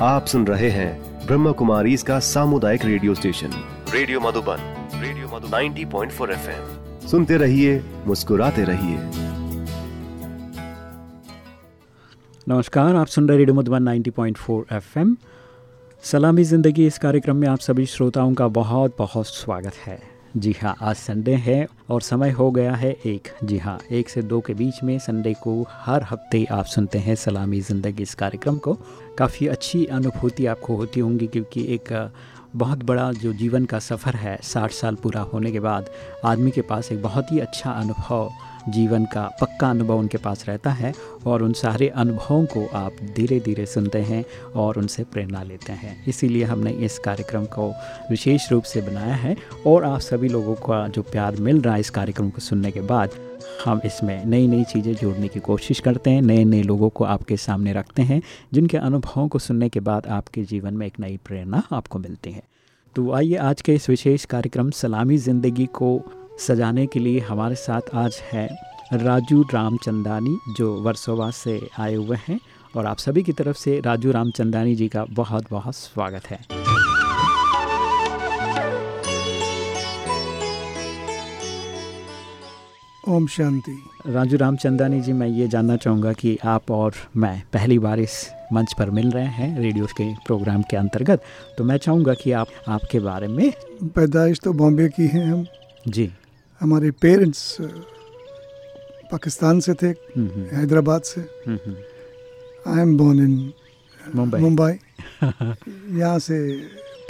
आप सुन रहे हैं ब्रह्म कुमारी इसका सामुदायिक radio station. Radio Madhuban radio Madhuban. 90.4 point four F M सुनते रहिए मुस्कुराते रहिए। नमस्कार आप सुन रहे रेडियो मधुबन 90.4 एफएम। सलामी ज़िंदगी इस कार्यक्रम में आप सभी श्रोताओं का बहुत बहुत स्वागत है। जी हाँ आज संडे है और समय हो गया है एक। जी हाँ एक से दो के बीच में संडे को हर हफ़्ते आप सुनते हैं सलामी ज़िंदगी इस कार्यक्रम को। काफ़ी अच्छी अनुभूति आपको होती होंगी क्योंकि एक बहुत बड़ा जो जीवन का सफ़र है साठ साल पूरा होने के बाद आदमी के पास एक बहुत ही अच्छा अनुभव जीवन का पक्का अनुभव उनके पास रहता है और उन सारे अनुभवों को आप धीरे धीरे सुनते हैं और उनसे प्रेरणा लेते हैं। इसीलिए हमने इस कार्यक्रम को विशेष रूप से बनाया है और आप सभी लोगों का जो प्यार मिल रहा है इस कार्यक्रम को सुनने के बाद, हम इसमें नई नई चीज़ें जोड़ने की कोशिश करते हैं नए नए लोगों को आपके सामने रखते हैं, जिनके अनुभवों को सुनने के बाद आपके जीवन में एक नई प्रेरणा आपको मिलती है। तो आइए आज के इस विशेष कार्यक्रम सलामी ज़िंदगी को सजाने के लिए हमारे साथ आज है राजू रामचंदानी जो वर्सोवा से आए हुए हैं। और आप सभी की तरफ़ से राजू रामचंदानी जी का बहुत बहुत स्वागत है। ओम शांति। राजू रामचंदानी जी मैं ये जानना चाहूँगा कि आप और मैं पहली बार इस मंच पर मिल रहे हैं रेडियो के प्रोग्राम के अंतर्गत। तो मैं चाहूँगा कि आप आपके बारे में पैदाइश तो बॉम्बे की है हम। जी। हमारे पेरेंट्स पाकिस्तान से थे हैदराबाद से। I am born in Mumbai. Mumbai. यहाँ से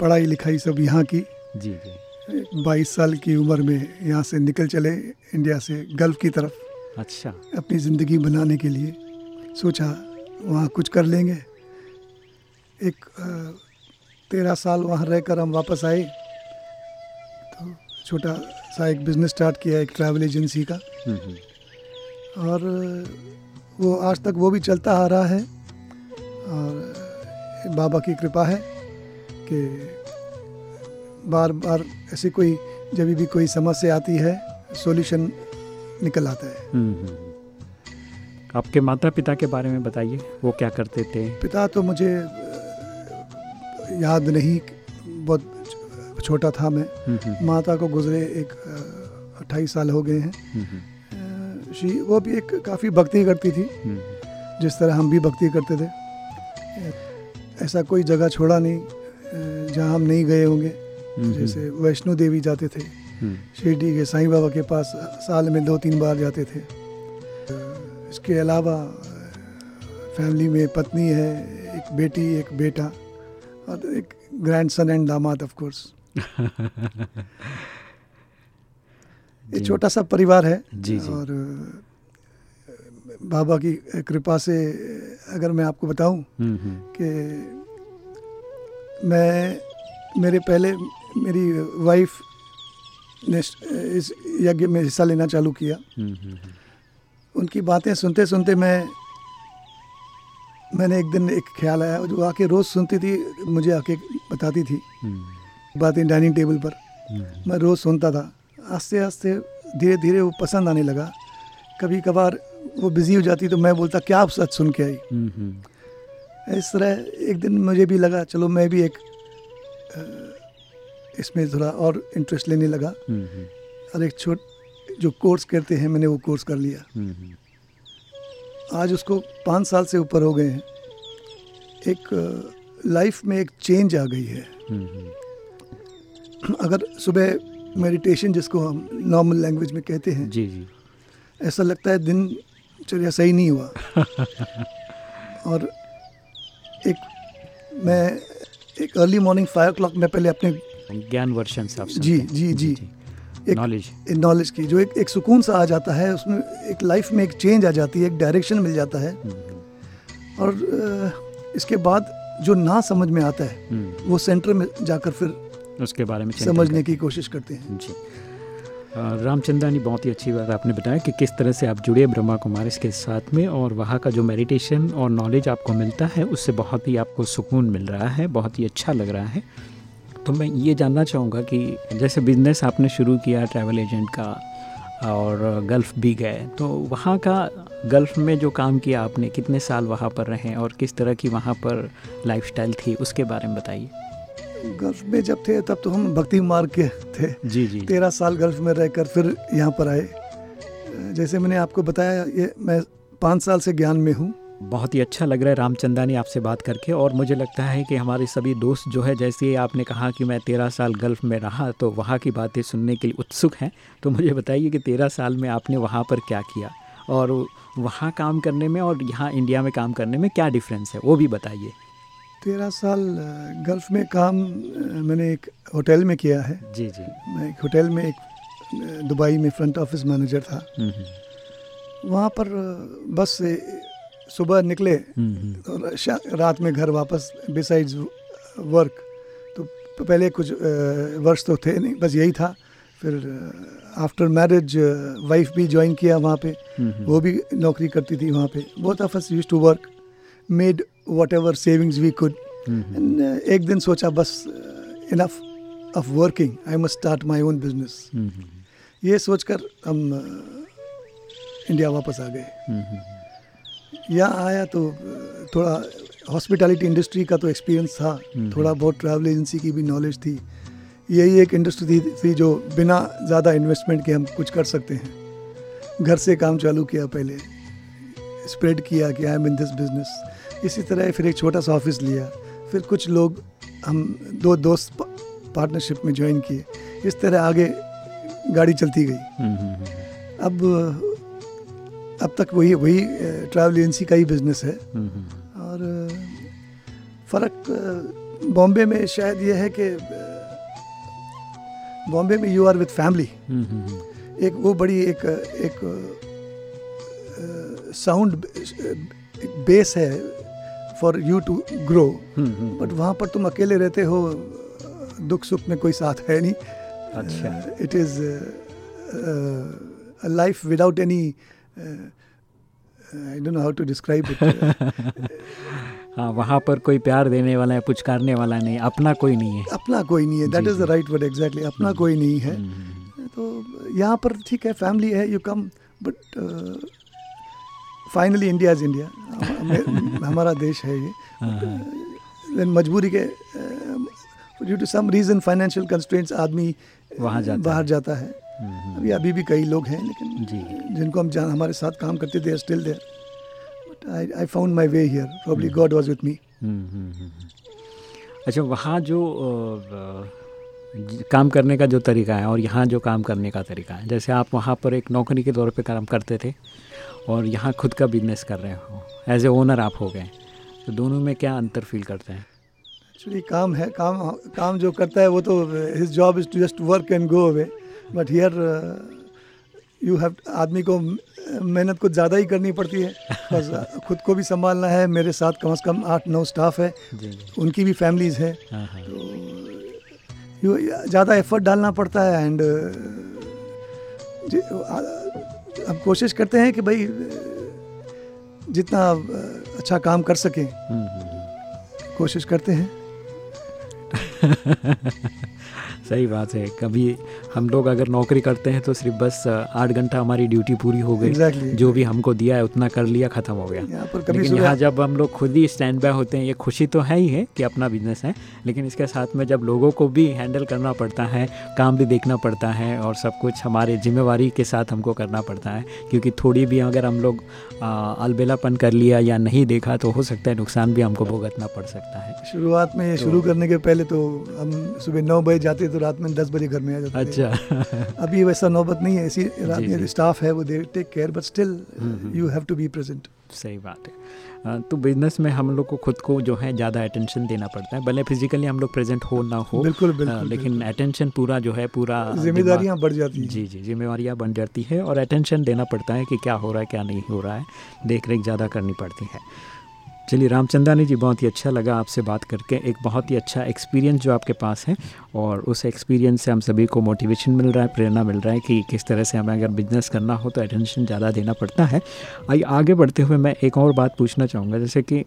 पढ़ाई लिखाई सब यहाँ की। जी जी। बाईस साल की उम्र में यहाँ से निकल चले इंडिया से गल्फ़ की तरफ़। अच्छा। अपनी ज़िंदगी बनाने के लिए सोचा वहाँ कुछ कर लेंगे। एक तेरह साल वहाँ रहकर हम वापस आए। तो छोटा सा एक बिज़नेस स्टार्ट किया एक ट्रैवल एजेंसी का। और वो आज तक वो भी चलता आ रहा है। और बाबा की कृपा है कि बार बार ऐसी कोई जब भी कोई समस्या आती है सॉल्यूशन निकल आता है। आपके माता पिता के बारे में बताइए वो क्या करते थे? पिता तो मुझे याद नहीं बहुत छोटा था मैं। हम्म, हम्म, माता को गुजरे एक अट्ठाईस साल हो गए हैं। हम्म, हम्म, शी वो भी एक काफ़ी भक्ति करती थी। हम्म, जिस तरह हम भी भक्ति करते थे। ऐसा कोई जगह छोड़ा नहीं जहाँ हम नहीं गए होंगे। हम्म, जैसे वैष्णो देवी जाते थे। हम्म, शिरडी के साईं बाबा के पास साल में दो तीन बार जाते थे। इसके अलावा फैमिली में पत्नी है एक बेटी एक बेटा और एक ग्रैंड सन एंड दामाद ऑफ़ कोर्स ये छोटा सा परिवार है जी, जी। और बाबा की कृपा से अगर मैं आपको बताऊँ हम्म, हम्म, कि मैं मेरे पहले मेरी वाइफ ने इस यज्ञ में हिस्सा लेना चालू किया। हम्म, उनकी बातें सुनते सुनते मैं मैंने एक दिन एक ख्याल आया जो आके रोज़ सुनती थी मुझे आके बताती थी। बातें डाइनिंग टेबल पर। हम्म, मैं रोज़ सुनता था। आस्ते आस्ते धीरे धीरे वो पसंद आने लगा। कभी कभार वो बिज़ी हो जाती तो मैं बोलता क्या आप सच सुन के आई? हम्म, हम्म, इस तरह एक दिन मुझे भी लगा चलो मैं भी एक इसमें थोड़ा और इंटरेस्ट लेने लगा। और एक छोट जो कोर्स करते हैं मैंने वो कोर्स कर लिया। आज उसको पाँच साल से ऊपर हो गए हैं। एक लाइफ में एक चेंज आ गई है। अगर सुबह मेडिटेशन जिसको हम नॉर्मल लैंग्वेज में कहते हैं जी जी। ऐसा लगता है दिनचर्या सही नहीं हुआ। और एक मैं एक अर्ली मॉर्निंग फाइव क्लॉक में पहले अपने ज्ञान वर्षन से आप जी, जी, जी। एक- नॉलेज नॉलेज की जो एक एक सुकून सा आ जाता है उसमें एक लाइफ में एक चेंज आ जाती है एक डायरेक्शन मिल जाता है। हम्म, और इसके बाद जो ना समझ में आता है हम्म, वो सेंटर में जाकर फिर उसके बारे में समझने की कोशिश करते हैं। जी। रामचंदानी बहुत ही अच्छी बात आपने बताया कि किस तरह से आप जुड़े ब्रह्मा कुमारी के साथ में और वहाँ का जो मेडिटेशन और नॉलेज आपको मिलता है उससे बहुत ही आपको सुकून मिल रहा है बहुत ही अच्छा लग रहा है। तो मैं ये जानना चाहूँगा कि जैसे बिज़नेस आपने शुरू किया ट्रैवल एजेंट का और गल्फ़ भी गए तो वहाँ का गल्फ़ में जो काम किया आपने कितने साल वहाँ पर रहे और किस तरह की वहाँ पर लाइफस्टाइल थी उसके बारे में बताइए। गल्फ में जब थे तब तो हम भक्ति मार्ग के थे। जी जी। तेरह साल गल्फ में रहकर फिर यहाँ पर आए। जैसे मैंने आपको बताया ये मैं पाँच साल से ज्ञान में हूँ। बहुत ही अच्छा लग रहा है रामचंदानी आपसे बात करके और मुझे लगता है कि हमारे सभी दोस्त जो है जैसे आपने कहा कि मैं तेरह साल गल्फ़ में रहा तो वहाँ की बातें सुनने के लिए उत्सुक हैं। तो मुझे बताइए कि तेरह साल में आपने वहाँ पर क्या किया? और वहाँ काम करने में और यहाँ इंडिया में काम करने में क्या डिफरेंस है? वो भी बताइए। तेरह साल गल्फ में काम मैंने एक होटल में किया है। जी जी। मैं एक होटल में एक दुबई में फ्रंट ऑफ़िस मैनेजर था। हम्म, हम्म। वहाँ पर बस से सुबह निकले हम्म, तो रात में घर वापस बिसाइड्स वर्क तो पहले कुछ वर्ष तो थे नहीं बस यही था। फिर आफ्टर मैरिज वाइफ भी ज्वाइन किया वहाँ पे। वो भी नौकरी करती थी वहाँ पे। बहुत of us use to work made whatever savings we could एक दिन सोचा बस enough of working I must start my own business ये सोचकर हम इंडिया वापस आ गए। यहाँ आया तो थोड़ा हॉस्पिटैलिटी इंडस्ट्री का तो एक्सपीरियंस था। थोड़ा बहुत ट्रैवल एजेंसी की भी नॉलेज थी। यही एक इंडस्ट्री थी जो बिना ज़्यादा इन्वेस्टमेंट के हम कुछ कर सकते हैं। घर से काम चालू किया पहले। स्प्रेड किया कि I am in this business इसी तरह फिर एक छोटा सा ऑफ़िस लिया। फिर कुछ लोग हम दो दोस्त पार्टनरशिप में ज्वाइन किए। इस तरह आगे गाड़ी चलती गई। हम्म, हम्म, हम्म। अब अब तक वही वही ट्रैवल एजेंसी का ही बिज़नेस है। और फ़र्क बॉम्बे में शायद ये है कि बॉम्बे में यू आर विद फैमिली एक वो बड़ी एक एक साउंड बेस है। For you to grow but वहाँ पर तुम अकेले रहते हो दुख सुख में कोई साथ है नहीं। अच्छा। It is life without any I don't know how to describe it हाँ वहाँ पर कोई प्यार देने वाला है पुचकारने वाला नहीं अपना कोई नहीं है। अपना कोई नहीं है। That is the right word exactly अपना हम्म। कोई नहीं है। हम्म, तो यहाँ पर ठीक है फैमिली है you come but finally India is India हमारा देश है ये। लेकिन मजबूरी के due to some reason financial constraints आदमी वहाँ जाता बाहर है। जाता है। हम्म, अभी अभी भी कई लोग हैं लेकिन जी। जिनको हम जान हमारे साथ काम करते थे still there but I I found my way here probably God was with me hmm, hmm, hmm. अच्छा वहाँ ज- काम करने का जो तरीका है और यहाँ जो काम करने का तरीका है। जैसे आप वहाँ पर एक नौकरी के तौर पे काम करते थे और यहाँ खुद का बिज़नेस कर रहे हो एज ए ओनर आप हो गए तो दोनों में क्या अंतर फील करते हैं? एक्चुअली काम है काम काम जो करता है वो तो his job is to just work and go away but here you have आदमी को मेहनत कुछ ज़्यादा ही करनी पड़ती है। बस खुद को भी संभालना है। मेरे साथ कम से कम आठ नौ स्टाफ है। उनकी भी फैमिलीज़ है। हाँ हाँ। यू ज़्यादा एफर्ट डालना पड़ता है एंड हम कोशिश करते हैं कि भाई जितना uh, अच्छा काम कर सकें। हम्म, हम्म, कोशिश करते हैं। सही बात है। कभी हम लोग अगर नौकरी करते हैं तो सिर्फ़ बस आठ घंटा हमारी ड्यूटी पूरी हो गई। Exactly. जो भी हमको दिया है उतना कर लिया ख़त्म हो गया। यहाँ पर कभी लेकिन यहाँ जब हम लोग खुद ही स्टैंड बाय होते हैं ये खुशी तो है ही है कि अपना बिज़नेस है लेकिन इसके साथ में जब लोगों को भी हैंडल करना पड़ता है काम भी देखना पड़ता है और सब कुछ हमारे जिम्मेवारी के साथ हमको करना पड़ता है क्योंकि थोड़ी भी अगर हम लोग अलबेलापन कर लिया या नहीं देखा तो हो सकता है नुकसान भी हमको भुगतना पड़ सकता है। शुरुआत में तो- शुरू करने के पहले तो हम सुबह नौ बजे जाते तो रात में दस बजे घर में आ जाते। अच्छा। अभी वैसा नौबत नहीं है ऐसी रात। में स्टाफ है वो they take care but still. You have to be present सही बात है। तो बिज़नेस में हम लोग को खुद को जो है ज़्यादा अटेंशन देना पड़ता है भले फिजिकली हम लोग प्रेजेंट हो ना हो बिल्कुल बिल्कुल लेकिन अटेंशन पूरा जो है पूरा जिम्मेदारियाँ बढ़ जाती हैं। जी जी जिम्मेवारियाँ बन जाती है और अटेंशन देना पड़ता है कि क्या हो रहा है क्या नहीं हो रहा है। देख रेख ज़्यादा करनी पड़ती है। चलिए रामचंदानी जी बहुत ही अच्छा लगा आपसे बात करके। एक बहुत ही अच्छा एक्सपीरियंस जो आपके पास है और उस एक्सपीरियंस से हम सभी को मोटिवेशन मिल रहा है प्रेरणा मिल रहा है कि किस तरह से हमें अगर बिज़नेस करना हो तो अटेंशन ज़्यादा देना पड़ता है। आइए आगे बढ़ते हुए मैं एक और बात पूछना चाहूँगा। जैसे कि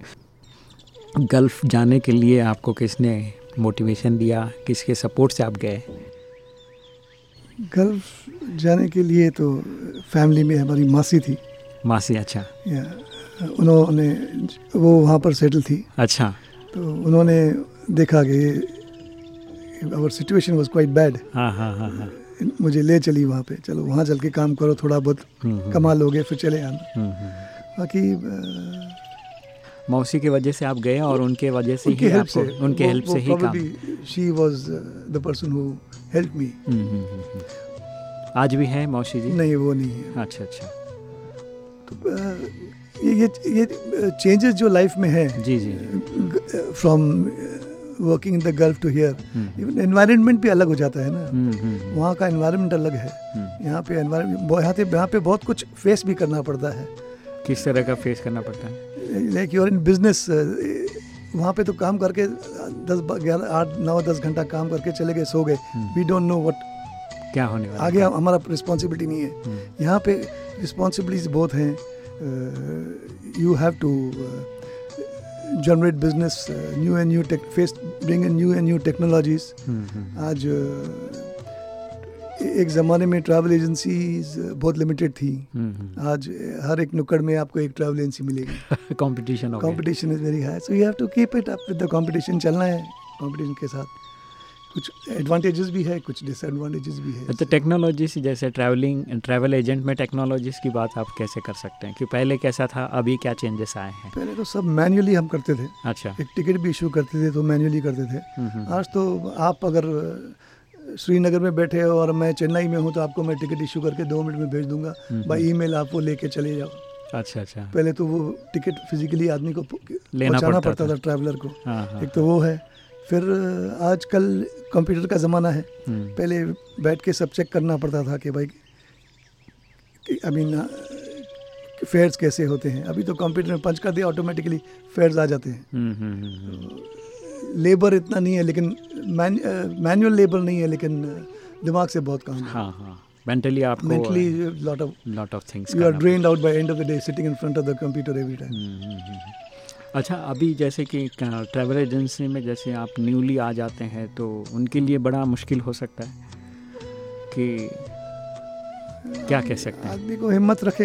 गल्फ़ जाने के लिए आपको किसने मोटिवेशन दिया? किसके सपोर्ट से आप गए? गल्फ जाने के लिए तो फैमिली में हमारी मासी थी। मासी अच्छा। या उन्होंने वो वहाँ पर सेटल थी। अच्छा। तो उन्होंने देखा कि our situation was quite bad हाँ हाँ हाँ हाँ। मुझे ले चली वहाँ पे। चलो वहाँ चल के काम करो थोड़ा बहुत हम्म, हम्म, कमा लोगे फिर चले आना। हम्म। बाकी मौसी की वजह से आप गए और उनके वजह से ही आपको से। उनके हेल्प से ही काम। She was the person who help me. आज भी है मौसी जी? नहीं वो नहीं है। अच्छा अच्छा। तो ये ये ये चेंजेस जो लाइफ में है जी जी। From working in the Gulf to here even environment भी अलग हो जाता है ना। हम्म, हम्म, हम्म, वहाँ का एनवायरनमेंट अलग है। यहाँ पे यहाँ पे यहाँ पे बहुत कुछ फेस भी करना पड़ता है। किस तरह का फेस करना पड़ता है? लाइक यूर इन बिज़नेस वहाँ पे तो काम करके दस ग्यारह आठ नौ दस घंटा काम करके चले गए सो गए। वी डोंट नो वट क्या होने वाला आगे हमारा रिस्पॉन्सिबिलिटी नहीं है। यहाँ पे रिस्पॉन्सिबिलिटीज बहुत हैं। You have to generate business new and new tech face bring in new and new technologies hmm, hmm, आज अ, एक ज़माने में ट्रैवल एजेंसीज बहुत लिमिटेड थी। हम्म। आज हर एक नुक्कड़ में आपको एक ट्रैवल एजेंसी मिलेगी। Competition competition is very high so you have to keep it up with the competition चलना है कंपटीशन के साथ। कुछ एडवांटेजेस भी है कुछ डिसएडवांटेजेस भी है। अच्छा टेक्नोलॉजी से जैसे ट्रैवलिंग ट्रैवल एजेंट में टेक्नोलॉजीज़ की बात आप कैसे कर सकते हैं? कि पहले कैसा था अभी क्या चेंजेस आए हैं? पहले तो सब मैन्युअली हम करते थे। अच्छा। एक टिकट भी इशू करते थे तो मैन्युअली करते थे। हम्म, हम्म, आज तो आप अगर श्रीनगर में बैठे हो और मैं चेन्नई में हूँ तो आपको मैं टिकट इशू करके दो मिनट में भेज दूँगा। हम्म, बाई ईमेल आप वो लेके चले जाओ। अच्छा अच्छा। पहले तो वो टिकट फिजिकली आदमी को लेना पड़ता पड़ता था। था ट्रैवलर को। हाँ हाँ एक तो वो है। फिर आजकल कंप्यूटर का ज़माना है। हम्म, पहले बैठ के सब चेक करना पड़ता था कि भाई आई मीन फेयर्स कैसे होते हैं। अभी तो कंप्यूटर में पंच कर दिया ऑटोमेटिकली फेयर्स आ जाते हैं। हम्म, हम्म, हम्म। लेबर इतना नहीं है लेकिन मैनुअल लेबर नहीं है लेकिन दिमाग से बहुत काम है। हाँ हाँ। मेंटली आपको mentally lot of lot of things you are drained out by end of the day sitting in front of the computer every time अच्छा अभी जैसे कि ट्रैवल एजेंसी में जैसे आप न्यूली आ जाते हैं तो उनके लिए बड़ा मुश्किल हो सकता है कि क्या कह सकते हैं? आदमी को हिम्मत रखे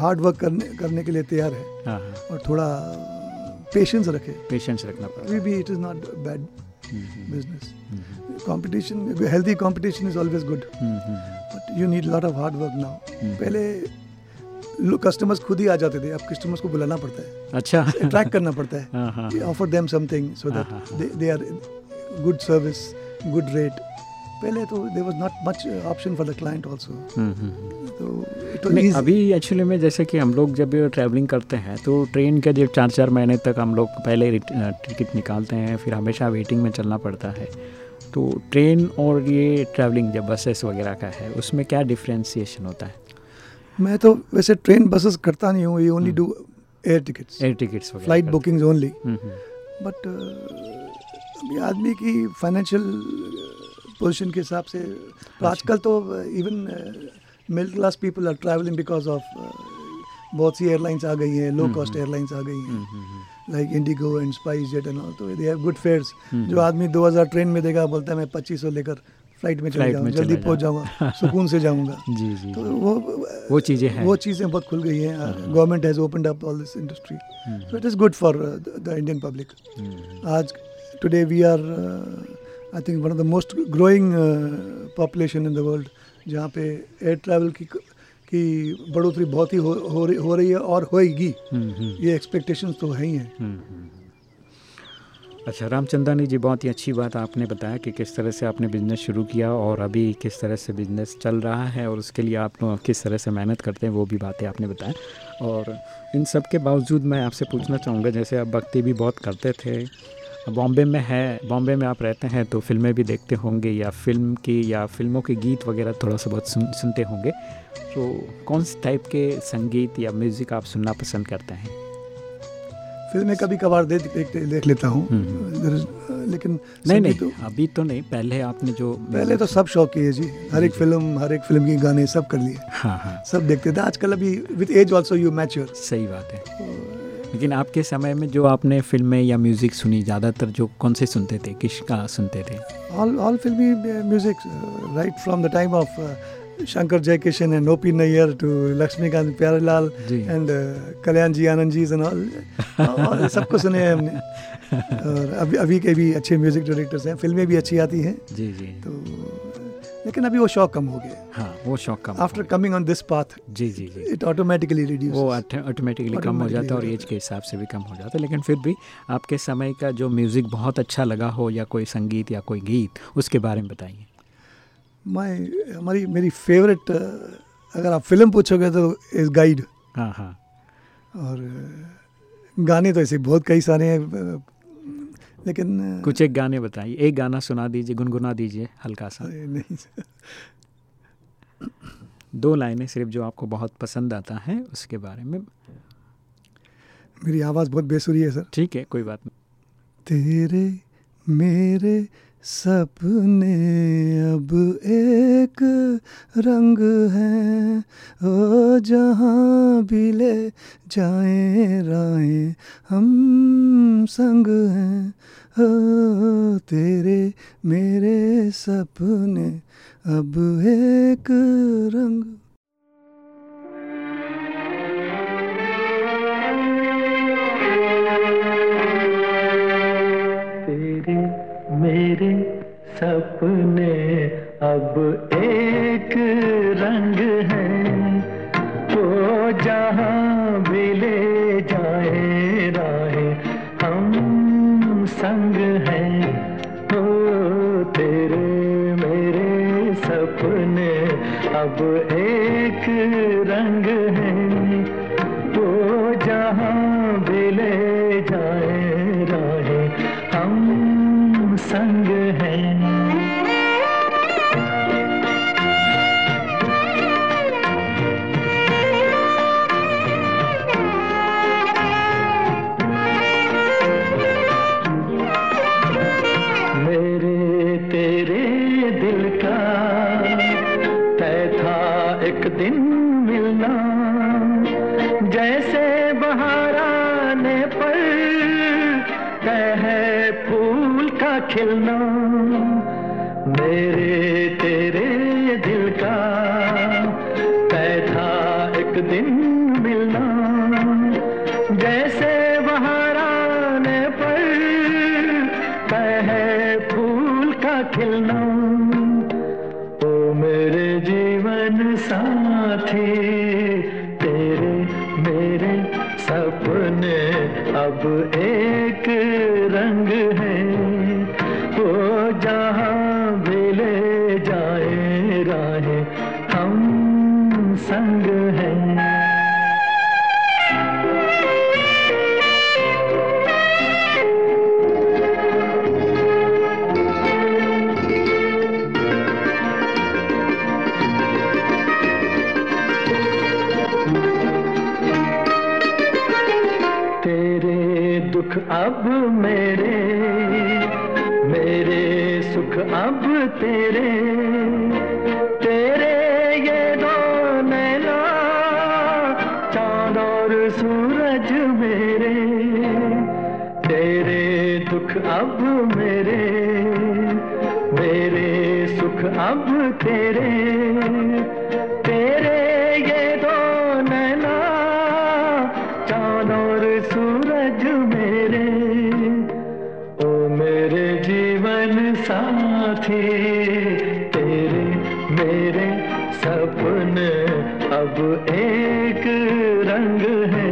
हार्ड वर्क करने करने के लिए तैयार है हाँ हाँ। और थोड़ा पेशेंस रखे। पेशेंस रखना पड़ता अभी भी इट इज़ नॉट बैड है business competition healthy competition is always good but you need lot of hard work now. पहले लोग कस्टमर्स खुद ही आ जाते थे। अब कस्टमर्स को बुलाना पड़ता है। अच्छा। अट्रैक्ट करना पड़ता है। Offer them something so that they are good service good rate पहले तो there was not much option for the client also. तो अभी एक्चुअली में जैसे कि हम लोग जब ट्रैवलिंग करते हैं तो ट्रेन के जब चार चार महीने तक हम लोग पहले टिकट निकालते हैं फिर हमेशा वेटिंग में चलना पड़ता है। तो ट्रेन और ये ट्रैवलिंग जब बसेस वगैरह का है उसमें क्या डिफ्रेंसिएशन होता है? मैं तो वैसे ट्रेन बसेस करता नहीं हूँ ये only hmm. Do air tickets air tickets flight bookings only. Hmm, hmm, but अभी आदमी की फाइनेंशियल पोजीशन के हिसाब से तो आजकल तो even middle class people are travelling because of बहुत सी एयरलाइंस आ गई हैं लो हम्म, कॉस्ट हम्म। एयरलाइंस आ गई हम्म, हैं हम्म, like IndiGo and SpiceJet and all तो they have good fares hmm, जो आदमी 2000 ट्रेन में देगा बोलता है मैं 2500 लेकर फ़्लाइट में चले जाऊँ जल्दी पहुँच जाऊँगा। सुकून से जाऊँगा। जी जी। तो वो वो चीज़ें हैं। वो चीज़ें बहुत खुल गई हैं। Government has opened up all this industry so it is good for the Indian public आज today we are I think of the most growing uh, population in the world जहाँ पे एयर ट्रैवल की की बढ़ोतरी बहुत ही हो, हो, रही, हो रही है और होएगी। हम्म, हम्म, ये एक्सपेक्टेशंस तो है ही हैं। हम्म। अच्छा रामचंदानी जी बहुत ही अच्छी बात आपने बताया कि किस तरह से आपने बिज़नेस शुरू किया और अभी किस तरह से बिज़नेस चल रहा है और उसके लिए आप किस तरह से मेहनत करते हैं वो भी बातें आपने बताया। और इन सब के बावजूद मैं आपसे पूछना चाहूँगा जैसे आप भक्ति भी बहुत करते थे बॉम्बे में है बॉम्बे में आप रहते हैं तो फ़िल्में भी देखते होंगे या फ़िल्म की या फ़िल्मों के गीत वगैरह थोड़ा सा बहुत सुन, सुनते होंगे। तो कौन से टाइप के संगीत या म्यूज़िक आप सुनना पसंद करते हैं? फ़िल्में कभी कभार देख देख, देख लेता हूँ। हम्म। Is- लेकिन नहीं नहीं तो- अभी तो नहीं पहले आपने जो पहले तो सब शौक किए जी। हर एक फ़िल्म हर एक फ़िल्म के गाने सब कर लिए। हाँ हाँ। सब देखते थे। आजकल अभी with age also you mature सही बात है। लेकिन आपके समय में जो आपने फ़िल्में या म्यूज़िक सुनी ज़्यादातर जो कौन से सुनते थे? किसका सुनते थे? Uh, music uh, right from the time of uh, Shankar Jaikishan and O.P. Nayyar to Lakshmikant Pyarelal ji and uh, Kalyan ji Anand ji and all, all सबको सुने हैं हमने और अभी अभी के भी अच्छे म्यूज़िक डायरेक्टर्स हैं। फ़िल्में भी अच्छी आती हैं। जी जी। तो लेकिन अभी वो शौक कम हो गया। हाँ वो शौक कम after coming on this path जी जी जी। इट ऑटोमेटिकली रिड्यूस वो ऑटोमेटिकली कम हो जाता है और एज के हिसाब से भी कम हो जाता है। लेकिन फिर भी आपके समय का जो म्यूज़िक बहुत अच्छा लगा हो या कोई संगीत या कोई गीत उसके बारे में बताइए। मैं हमारी मेरी फेवरेट अगर आप फ़िल्म पूछोगे तो इज़ गाइड हाँ हाँ। और गाने तो ऐसे बहुत कई सारे हैं लेकिन कुछ एक गाने बताइए एक गाना सुना दीजिए गुनगुना दीजिए हल्का सा। नहीं दो लाइनें सिर्फ़ जो आपको बहुत पसंद आता है उसके बारे में। मेरी आवाज़ बहुत बेसुरी है सर। ठीक है कोई बात नहीं। तेरे मेरे सपने अब एक रंग हैं। ओ, जहाँ भी ले जाए राहें हम संग हैं। ओ, तेरे मेरे सपने अब एक रंग खिलना मेरे तेरे दिल का साथी तेरे मेरे सपने अब एक रंग है।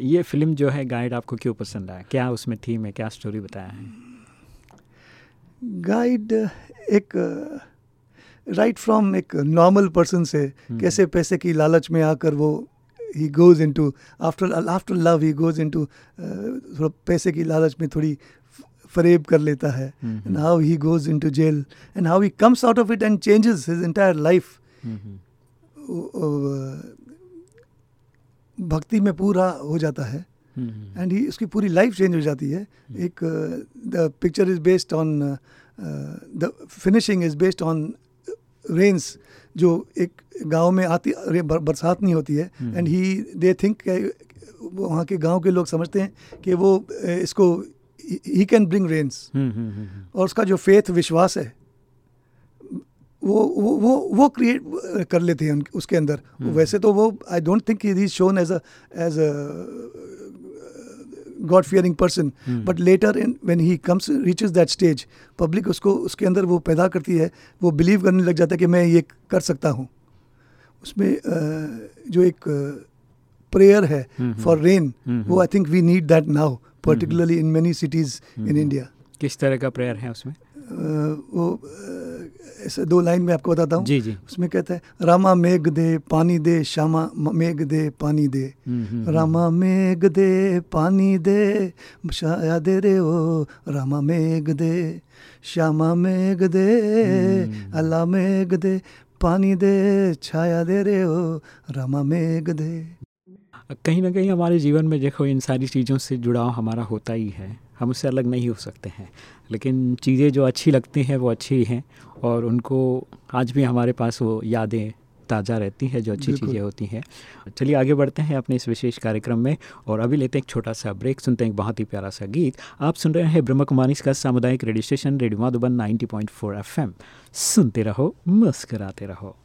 ये फ़िल्म जो है गाइड आपको क्यों पसंद आया? क्या उसमें थीम है? क्या स्टोरी बताया है? गाइड एक राइट फ्रॉम एक नॉर्मल पर्सन से कैसे पैसे की लालच में आकर वो ही goes into after after love he goes into थोड़ा पैसे की लालच में थोड़ी फरेब कर लेता है। And how he goes into jail and how he comes out of it and changes his entire life भक्ति में पूरा हो जाता है। एंड ही उसकी पूरी लाइफ चेंज हो जाती है। एक the picture is based on the finishing is based on rains जो एक गाँव में आती बरसात नहीं होती है। एंड ही दे थिंक वहाँ के गाँव के लोग समझते हैं कि वो इसको ही कैन ब्रिंग रेंस और उसका जो फेथ विश्वास है वो वो वो वो क्रिएट कर लेते हैं उसके अंदर। वैसे तो वो I don't think is shown as as a God fearing person but later in when he comes reaches that stage public उसको उसके अंदर वो पैदा करती है वो बिलीव करने लग जाता है कि मैं ये कर सकता हूँ। उसमें जो एक प्रेयर है फॉर रेन वो I think we need that now particularly in many cities in India किस तरह का प्रेयर है उसमें? वो ऐसे दो लाइन में आपको बताता हूँ। जी जी। उसमें कहता है रामा मेघ दे पानी दे श्यामा मेघ दे पानी दे। रामा मेघ दे पानी दे छाया दे रे ओ रामा मेघ दे श्यामा मेघ दे अल्लाह मेघ दे पानी दे छाया दे रे ओ रामा मेघ दे। कहीं ना कहीं हमारे जीवन में देखो इन सारी चीज़ों से जुड़ाव हमारा होता ही है। हम उससे अलग नहीं हो सकते हैं। लेकिन चीज़ें जो अच्छी लगती हैं वो अच्छी हैं और उनको आज भी हमारे पास वो यादें ताज़ा रहती हैं जो अच्छी चीज़ें होती हैं। चलिए आगे बढ़ते हैं अपने इस विशेष कार्यक्रम में और अभी लेते हैं एक छोटा सा ब्रेक सुनते हैं एक बहुत ही प्यारा सा गीत। आप सुन रहे हैं ब्रह्म कुमारी का सामुदायिक radio station radio Madhuban 90.4 FM. सुनते रहो मुस्कराते रहो।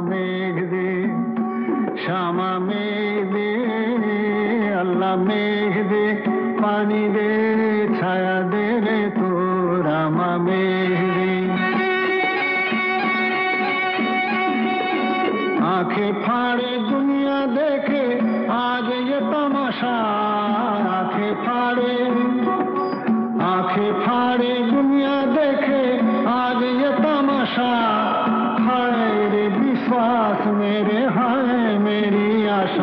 मेघ दे। श्यामा मेघ दे अल्लाह मेघ दे पानी दे छाया दे रे तो रामा मेघ दे आँखें फाड़े दुनिया देखे आज ये तमाशा आँखें फाड़े आँखें फाड़े दुनिया देखे आज ये तमाशा हाय रे विश्वास मेरे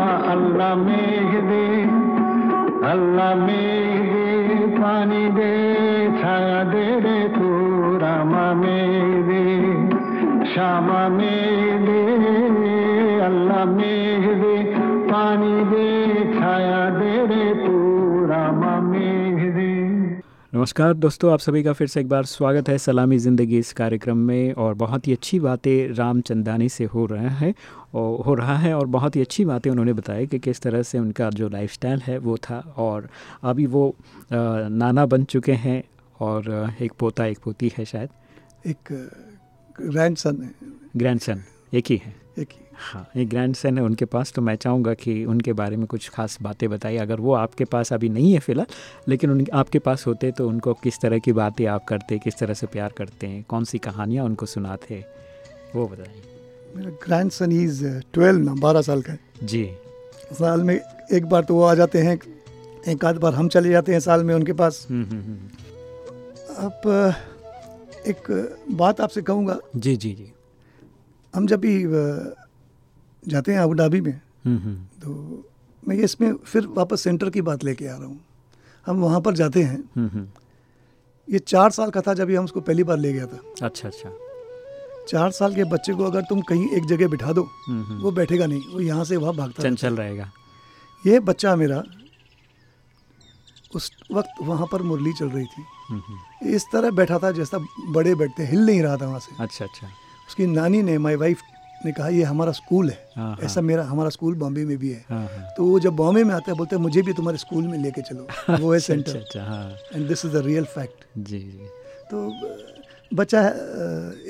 हाय मेरी आशा अल्लाह मेघ दे अल्लाह मेघ दे पानी दे छाया दे रे तू रामा मेघ दे श्यामा मेघ दे अल्लाह मेघ दे पानी दे छाया दे रे तू रामा मेघ दे नमस्कार दोस्तों आप सभी का फिर से एक बार स्वागत है सलामी ज़िंदगी इस कार्यक्रम में। और बहुत ही अच्छी बातें रामचंदानी से हो रहा है और हो रहा है और बहुत ही अच्छी बातें उन्होंने बताया कि किस तरह से उनका जो लाइफस्टाइल है वो था। और अभी वो नाना बन चुके हैं और एक पोता एक पोती है शायद। एक ग्रैंड सन है। ग्रैंड सन एक ही है। एक ही। हाँ एक ग्रैंड सन है उनके पास तो मैं चाहूँगा कि उनके बारे में कुछ खास बातें बताइए अगर वो आपके पास अभी नहीं है फ़िलहाल लेकिन उन आपके पास होते तो उनको किस तरह की बातें आप करते किस तरह से प्यार करते हैं कौन सी कहानियाँ उनको सुनाते वो बताइए। मेरा ग्रैंड सन इज़ ट्वेल्व ना बारह साल का जी। साल में एक बार तो वो आ जाते हैं एक आध बार हम चले जाते हैं साल में उनके पास। हम्म, हम्म, हम्म। अब एक बात आपसे कहूँगा। जी जी जी। हम जब भी अ, जाते हैं अबू धाबी में। हम्म, हम्म, तो मैं ये इसमें फिर वापस सेंटर की बात लेके आ रहा हूँ। हम वहाँ पर जाते हैं। हम्म। ये चार साल का था जब हम उसको पहली बार ले गया था। अच्छा अच्छा। चार साल के बच्चे को अगर तुम कहीं एक जगह बिठा दो। वो बैठेगा नहीं वो यहाँ से वहाँ भागता चंचल रहेगा। ये बच्चा मेरा उस वक्त वहाँ पर मुरली चल रही थी। इस तरह बैठा था जैसा बड़े बैठते हिल नहीं रहा था वहाँ से। अच्छा अच्छा। उसकी नानी ने माई वाइफ ने कहा ये हमारा स्कूल है। हाँ, हाँ। ऐसा मेरा हमारा स्कूल बॉम्बे में भी है। हाँ तो वो जब बॉम्बे में आता है बोलते हैं मुझे भी तुम्हारे स्कूल में लेके चलो। वो है अच्छा centre. And this is the real fact जी जी। तो बच्चा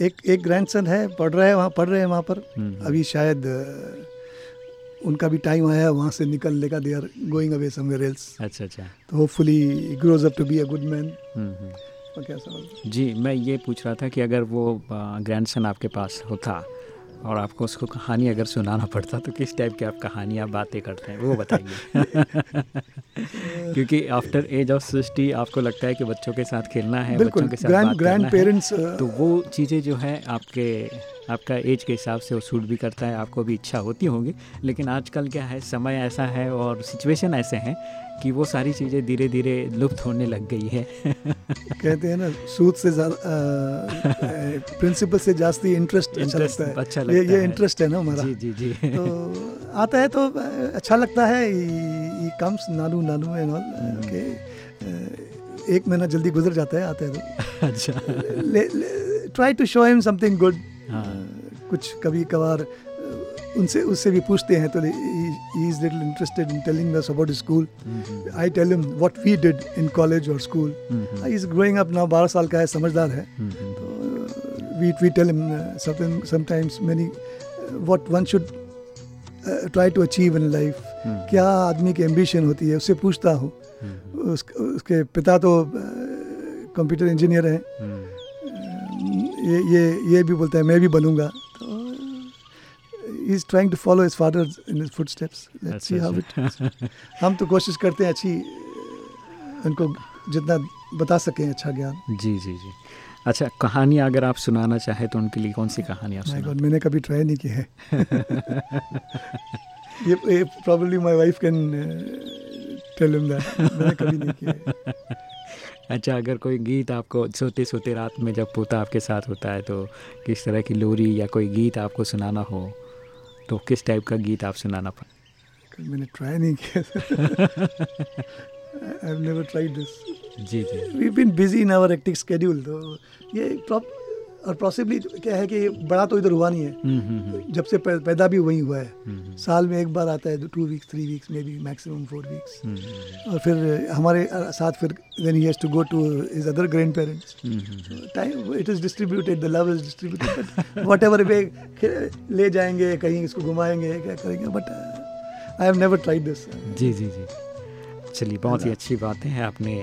एक एक ग्रैंडसन है पढ़ रहा है वहाँ पढ़ रहे हैं वहाँ पर। हम्म। अभी शायद उनका भी टाइम आया वहाँ से निकलने का they are going away somewhere else अच्छा अच्छा। तो hopefully grows up to be a good man hmm, hmm. क्या सवाल? जी मैं ये पूछ रहा था कि अगर वो ग्रैंडसन आपके पास होता और आपको उसको कहानी अगर सुनाना पड़ता तो किस टाइप की आप कहानियाँ बातें करते हैं वो बताइए। क्योंकि आफ्टर एज ऑफ़ सिक्सटी आपको लगता है कि बच्चों के साथ खेलना है बच्चों के साथ ग्रैंड बात ग्रैंड करना है पेरेंट्स तो वो चीज़ें जो है आपके आपका एज के हिसाब से वो सूट भी करता है आपको भी इच्छा होती होगी। लेकिन आजकल क्या है समय ऐसा है और सिचुएशन ऐसे हैं कि वो सारी चीज़ें धीरे धीरे लुप्त होने लग गई है। कहते हैं ना सूद से ज़्यादा प्रिंसिपल से जास्ती इंटरेस्ट अच्छा लगता है। अच्छा लगता ये है। इंटरेस्ट है ना हमारा। जी जी जी। तो आता है तो अच्छा लगता है कम्स नानू नानू एंड ऑल ओके एक महीना जल्दी गुजर जाता है आते हैं तो। अच्छा। Try to show him something good. कुछ कभी कभार उनसे उससे भी पूछते हैं तो is little interested in telling us about school I tell him what we did in college और school is growing up now बारह साल का है समझदार है। तो tell him uh, certain sometimes many uh, what one should uh, try to achieve in life. क्या आदमी की एम्बिशन होती है उससे पूछता हूँ। उस, उसके पिता तो कंप्यूटर इंजीनियर हैं। ये ये ये भी बोलता है मैं भी बनूँगा। तो is trying to follow his father in his footsteps let's see how it हम तो कोशिश करते हैं अच्छी उनको जितना बता सकें अच्छा ज्ञान। जी जी जी। अच्छा कहानी अगर आप सुनाना चाहें तो उनके लिए कौन सी कहानी आप माय सुना मैंने कभी ट्राई नहीं की है। ये ये probably my wife can tell him that मैंने कभी नहीं किया अच्छा अगर कोई गीत आपको सोते सोते रात में जब पोता आपके साथ होता है तो किस तरह की लोरी या कोई गीत आपको सुनाना हो? तो किस टाइप का गीत आप सुनाना पा मैंने ट्राई नहीं किया I have never tried this ji ji. We been busy in our active schedule तो ये प्रॉप और पॉसिबली क्या है कि बड़ा तो इधर हुआ नहीं है। हम्म, हम्म, हम्म, जब से पैदा भी वहीं हुआ है। साल में एक बार आता है two weeks three weeks maybe maximum four weeks और फिर हमारे साथ फिर then he has to go to his other grandparents time it is distributed the love is distributed but whatever way ले जाएँगे कहीं इसको घुमाएँगे क्या करेंगे but I have never tried this जी जी जी। चलिए बहुत ही अच्छी बातें हैं आपने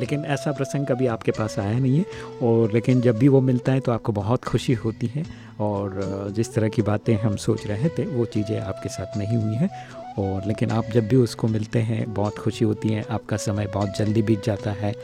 लेकिन ऐसा प्रसंग कभी आपके पास आया नहीं है और लेकिन जब भी वो मिलता है तो आपको बहुत खुशी होती है और जिस तरह की बातें हम सोच रहे थे वो चीज़ें आपके साथ नहीं हुई हैं और लेकिन आप जब भी उसको मिलते हैं बहुत खुशी होती है आपका समय बहुत जल्दी बीत जाता है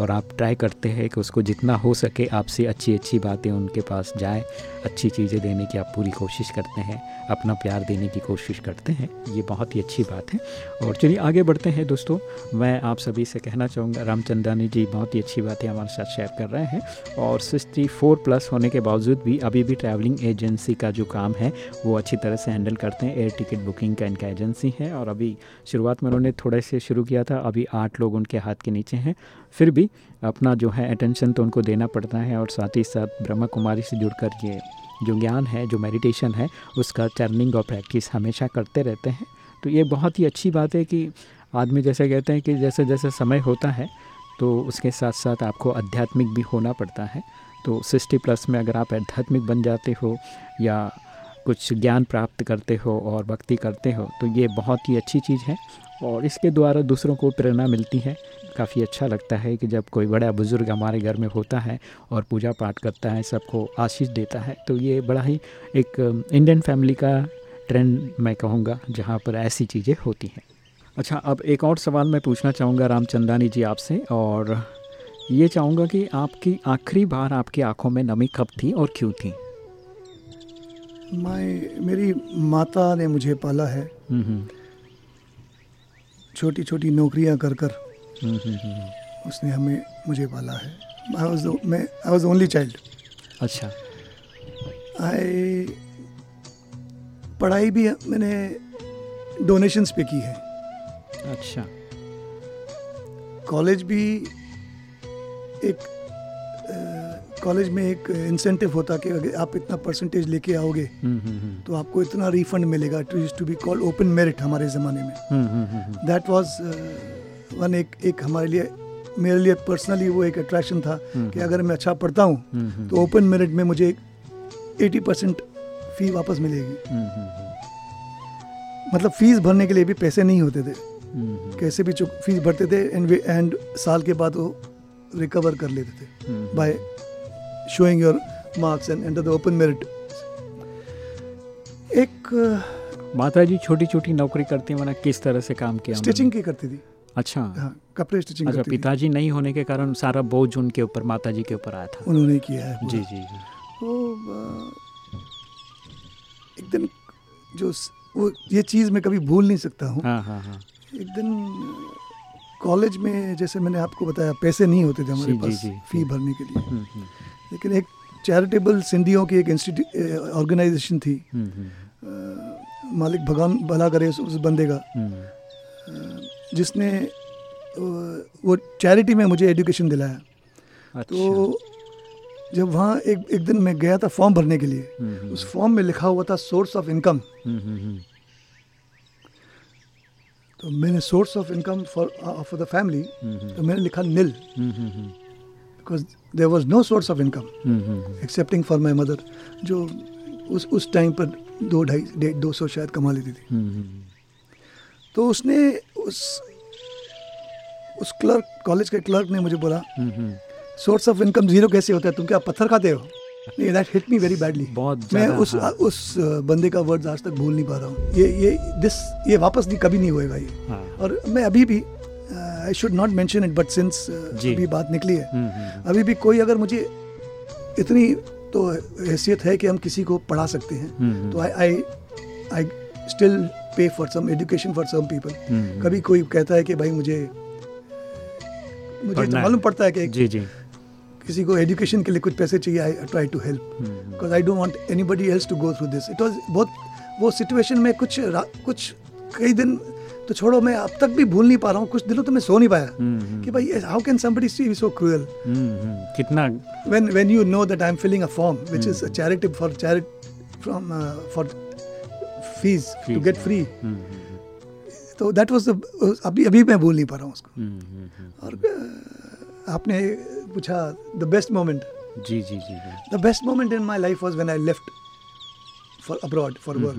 और आप ट्राई करते हैं कि उसको जितना हो सके आपसे अच्छी अच्छी बातें उनके पास जाए, अच्छी चीज़ें देने की आप पूरी कोशिश करते हैं, अपना प्यार देने की कोशिश करते हैं, ये बहुत ही अच्छी बात है। और चलिए आगे बढ़ते हैं दोस्तों, मैं आप सभी से कहना चाहूँगा, रामचंदानी जी बहुत ही अच्छी बातें हमारे साथ शेयर कर रहे हैं और सिक्सटी फोर प्लस होने के बावजूद भी अभी भी ट्रैवलिंग एजेंसी का जो काम है, वो अच्छी तरह से हैंडल करते हैं। एयर टिकट बुकिंग का इनका एजेंसी है और अभी शुरुआत में उन्होंने थोड़े से शुरू किया था, अभी आठ लोग उनके हाथ के नीचे हैं। फिर भी अपना जो है अटेंशन तो उनको देना पड़ता है और साथ ही साथ ब्रह्मा कुमारी से जुड़कर ये जो ज्ञान है, जो मेडिटेशन है, उसका टर्निंग और प्रैक्टिस हमेशा करते रहते हैं। तो ये बहुत ही अच्छी बात है कि आदमी जैसे कहते हैं कि जैसे जैसे समय होता है तो उसके साथ साथ आपको आध्यात्मिक भी होना पड़ता है। तो सिक्सटी प्लस में अगर आप आध्यात्मिक बन जाते हो या कुछ ज्ञान प्राप्त करते हो और भक्ति करते हो तो ये बहुत ही अच्छी चीज़ है। और इसके द्वारा दूसरों को प्रेरणा मिलती है। काफ़ी अच्छा लगता है कि जब कोई बड़ा बुज़ुर्ग हमारे घर में होता है और पूजा पाठ करता है सबको आशीष देता है तो ये बड़ा ही एक इंडियन फैमिली का ट्रेंड मैं कहूँगा जहाँ पर ऐसी चीज़ें होती हैं। अच्छा अब एक और सवाल मैं पूछना चाहूँगा रामचंदानी जी आपसे और ये चाहूँगा कि आपकी आखिरी बार आपकी आँखों में नमी कब थी और क्यों थी? माय मेरी माता ने मुझे पाला है। हम्म, हम्म, छोटी छोटी नौकरियाँ कर कर हम्म, हम्म, हम्म, उसने हमें मुझे पाला है। आई वॉज़ मैं आई वाज ओनली चाइल्ड अच्छा। आई पढ़ाई भी मैंने डोनेशंस पे की है। अच्छा। कॉलेज भी एक कॉलेज में एक इंसेंटिव होता कि अगर आप इतना परसेंटेज लेके आओगे हम्म हम्म हम्म। तो आपको इतना रिफंड मिलेगा it use to be called open merit हमारे ज़माने में। दैट वाज वन एक एक हमारे लिए मेरे लिए पर्सनली वो एक अट्रैक्शन था कि अगर मैं अच्छा पढ़ता हूँ तो ओपन मेरिट में मुझे एटी परसेंट फ़ी वापस मिलेगी। मतलब फ़ीस भरने के लिए भी पैसे नहीं होते थे। कैसे भी फ़ीस भरते थे एंड एंड साल के बाद वो रिकवर कर लेते थे by showing your marks and enter the open merit एक माता जी छोटी छोटी नौकरी करती हैं मैंने किस तरह से काम किया स्टिचिंग की करती थी। अच्छा। हाँ कपड़े स्टिचिंग अच्छा करती थी। पिताजी नहीं होने के कारण सारा बोझ उनके ऊपर माता जी के ऊपर आया था। उन्होंने किया है। जी जी जी। तो एक दिन जो वो ये चीज़ मैं कभी भूल नहीं सकता हूँ। हाँ हाँ हाँ। एक दिन कॉलेज में जैसे मैंने आपको बताया पैसे नहीं होते थे हमारे पास फ़ी भरने के लिए। हम्म, हम्म, लेकिन एक चैरिटेबल सिंधियों की एक ऑर्गेनाइजेशन थी। हम्म, हम्म, मालिक भगवान भला करे उस, बंदे का। हम्म, जिसने वो चैरिटी में मुझे एजुकेशन दिलाया। अच्छा। तो जब वहाँ एक एक दिन मैं गया था फॉर्म भरने के लिए उस फॉर्म में लिखा हुआ था सोर्स ऑफ़ इनकम तो मैंने source of income for for the family तो मैंने लिखा nil because there was no source of income excepting for my mother जो उस उस टाइम पर दो ढाई डेढ़ दो सौ शायद कमा लेती थी। हम्म, तो उसने उस उस क्लर्क कॉलेज के क्लर्क ने मुझे बोला सोर्स ऑफ़ इनकम ज़ीरो कैसे होता है? तुम क्या पत्थर खाते हो? नहीं that hit me very badly बहुत मैं उस हाँ, उस बंदे का वर्ड आज तक भूल नहीं पा रहा हूँ। ये ये दिस ये वापस नहीं कभी नहीं होएगा ये। हाँ, और मैं अभी भी I should not mention it but since अभी बात निकली है। हम्म, अभी भी कोई अगर मुझे इतनी तो हैसियत है कि हम किसी को पढ़ा सकते हैं तो I I I still pay for some education for some people कभी कोई कहता है कि भाई मुझे मुझे तो मालूम पड़ता है कि जी जी। किसी को एजुकेशन के लिए कुछ पैसे चाहिए I try to help because I don't want anybody else to go through this it was बहुत वो सिचुएशन में कुछ कुछ कई दिन तो छोड़ो मैं अब तक भी भूल नहीं पा रहा हूँ। कुछ दिनों तो मैं सो नहीं पाया। हम्म, हम्म, कि भाई how can somebody see so cruel कितना I'm filling a form which is a Hmm. charity for charity from uh, for fees to Fees, get yeah. free हम्म, हम्म, तो was the अभी अभी मैं भूल नहीं पा रहा हूँ उसको। हम्म, और uh, आपने पूछा द बेस्ट मोमेंट जी जी जी the best moment in my life was when I left for abroad for work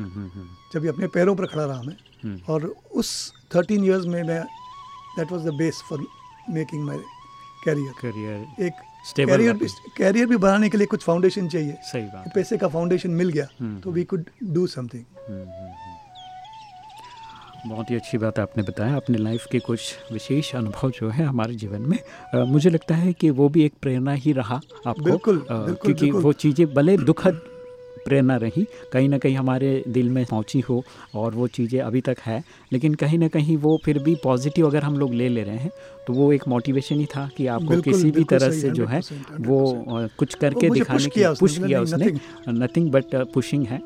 जब अपने पैरों पर खड़ा रहा मैं। और उस थर्टीन ईयर्स में मैं that was the base for making my career career एक कैरियर भी कैरियर भी बनाने के लिए कुछ फाउंडेशन चाहिए। सही बात पैसे का फाउंडेशन मिल गया हम्म। तो वी कुड डू समथिंग। बहुत ही अच्छी बात आपने बताया। अपने लाइफ के कुछ विशेष अनुभव जो है हमारे जीवन में अ, मुझे लगता है कि वो भी एक प्रेरणा ही रहा आपको। बिल्कुल, अ, बिल्कुल, क्योंकि बिल्कुल। वो चीज़ें भले दुखद प्रेरणा रही कहीं ना कहीं हमारे दिल में पहुँची हो और वो चीज़ें अभी तक है। लेकिन कहीं ना कहीं वो फिर भी पॉजिटिव अगर हम लोग ले ले रहे हैं तो वो एक मोटिवेशन ही था कि आपको किसी भी तरह से जो है वो कुछ करके दिखाने की पुश किया उसने। नथिंग बट पुशिंग है।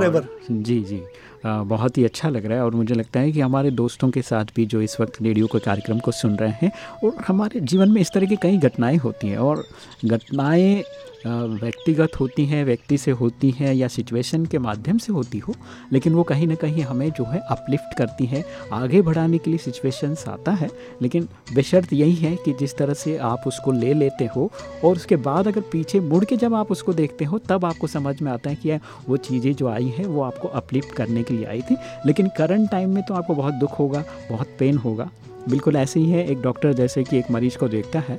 और- ever. जी जी। बहुत ही अच्छा लग रहा है और मुझे लगता है कि हमारे दोस्तों के साथ भी जो इस वक्त रेडियो के कार्यक्रम को सुन रहे हैं और हमारे जीवन में इस तरह की कई घटनाएँ होती हैं और घटनाएँ व्यक्तिगत होती हैं, व्यक्ति से होती हैं या सिचुएशन के माध्यम से होती हो, लेकिन वो कहीं ना कहीं हमें जो है अपलिफ्ट करती हैं। आगे बढ़ाने के लिए सिचुएशंस आता है, लेकिन बेशर्त यही है कि जिस तरह से आप उसको ले लेते हो और उसके बाद अगर पीछे मुड़ के जब आप उसको देखते हो, तब आपको समझ में आता है कि वो चीज़ें जो आई हैं, वो आपको अपलिफ्ट करने के लिए आई थी। लेकिन करंट टाइम में तो आपको बहुत दुख होगा, बहुत पेन होगा। बिल्कुल ऐसे ही है, एक डॉक्टर जैसे कि एक मरीज़ को देखता है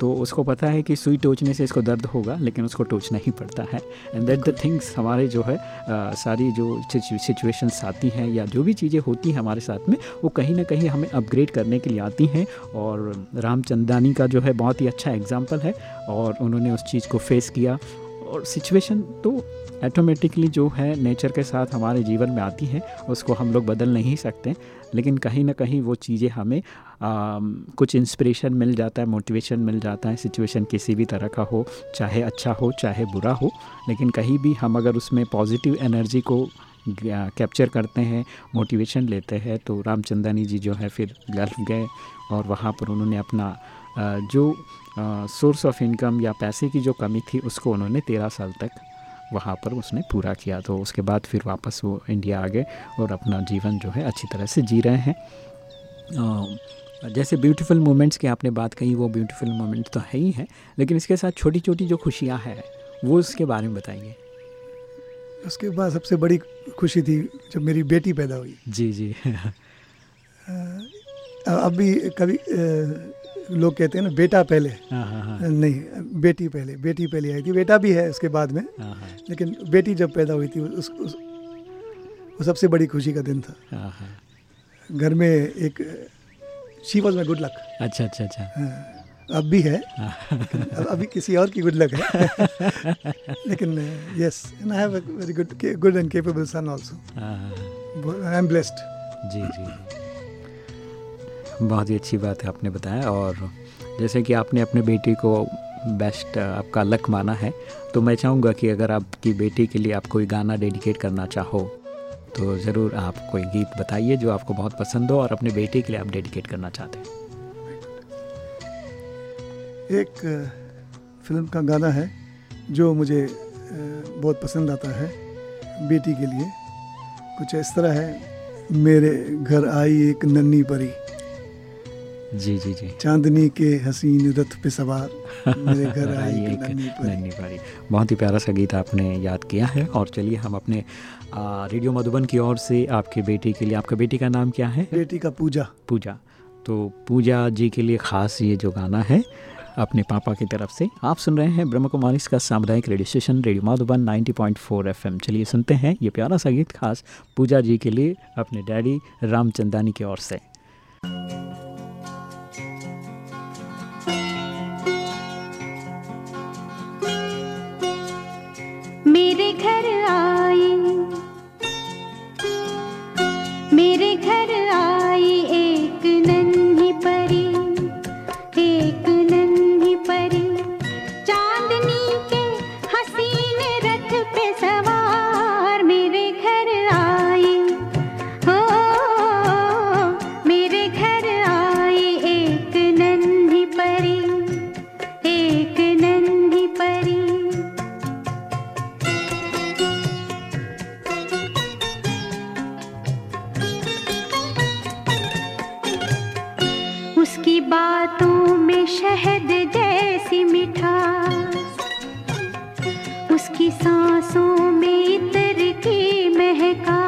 तो उसको पता है कि सुई टोचने से इसको दर्द होगा लेकिन उसको टोचना ही पड़ता है। एंड दैट द थिंग्स हमारे जो है आ, सारी जो सिचुएशंस आती हैं या जो भी चीज़ें होती हैं हमारे साथ में वो कहीं ना कहीं हमें अपग्रेड करने के लिए आती हैं। और रामचंदानी का जो है बहुत ही अच्छा एग्ज़ाम्पल है और उन्होंने उस चीज़ को फेस किया। और सिचुएशन तो ऑटोमेटिकली जो है नेचर के साथ हमारे जीवन में आती है उसको हम लोग बदल नहीं सकते। लेकिन कहीं ना कहीं वो चीज़ें हमें आम, कुछ इंस्पिरेशन मिल जाता है मोटिवेशन मिल जाता है सिचुएशन किसी भी तरह का हो चाहे अच्छा हो चाहे बुरा हो। लेकिन कहीं भी हम अगर उसमें पॉजिटिव एनर्जी को कैप्चर करते हैं मोटिवेशन लेते हैं तो रामचंदानी जी जो है फिर गल्फ गए और वहाँ पर उन्होंने अपना जो सोर्स ऑफ़ इनकम या पैसे की जो कमी थी उसको उन्होंने तेरह साल तक वहाँ पर उसने पूरा किया। तो उसके बाद फिर वापस वो इंडिया आ गए और अपना जीवन जो है अच्छी तरह से जी रहे हैं। जैसे ब्यूटीफुल मोमेंट्स की आपने बात कही वो ब्यूटीफुल मोमेंट्स तो है ही है लेकिन इसके साथ छोटी छोटी जो खुशियाँ हैं वो उसके बारे में बताइए। उसके बाद सबसे बड़ी खुशी थी जब मेरी बेटी पैदा हुई। जी जी। अभी कभी लोग कहते हैं ना बेटा पहले। हाँ, हाँ, हाँ। नहीं बेटी पहले बेटी पहले आई थी बेटा भी है उसके बाद में। लेकिन बेटी जब पैदा हुई थी उस, उस वो सबसे बड़ी खुशी का दिन था। घर में एक she was my good luck अच्छा अच्छा अच्छा। अब भी है। अब अभी किसी और की गुड लक है। लेकिन yes I have a very good good and capable son also I am blessed जी जी। बहुत ही अच्छी बात है आपने बताया और जैसे कि आपने अपने बेटी को बेस्ट आपका लक माना है तो मैं चाहूँगा कि अगर आपकी बेटी के लिए आप कोई गाना डेडिकेट करना चाहो तो ज़रूर आप कोई गीत बताइए जो आपको बहुत पसंद हो और अपने बेटे के लिए आप डेडिकेट करना चाहते हैं। एक फ़िल्म का गाना है जो मुझे बहुत पसंद आता है बेटी के लिए। कुछ इस तरह है, मेरे घर आई एक नन्ही परी। जी जी जी। चांदनी के हसीन रथ पे सवार मेरे घर आई नन्ही पारी। बहुत ही प्यारा सा गीत आपने याद किया है और चलिए हम अपने आ, रेडियो मधुबन की ओर से आपके बेटी के लिए आपका बेटी का नाम क्या है? बेटी का पूजा। पूजा। तो पूजा जी के लिए ख़ास ये जो गाना है अपने पापा की तरफ़ से आप सुन रहे हैं ब्रह्म कुमारी का सामुदायिक radio station radio Madhuban 90.4 FM. चलिए सुनते हैं ये प्यारा सा गीत खास पूजा जी के लिए अपने डैडी रामचंदानी की ओर से। घर आ एक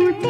नन्ही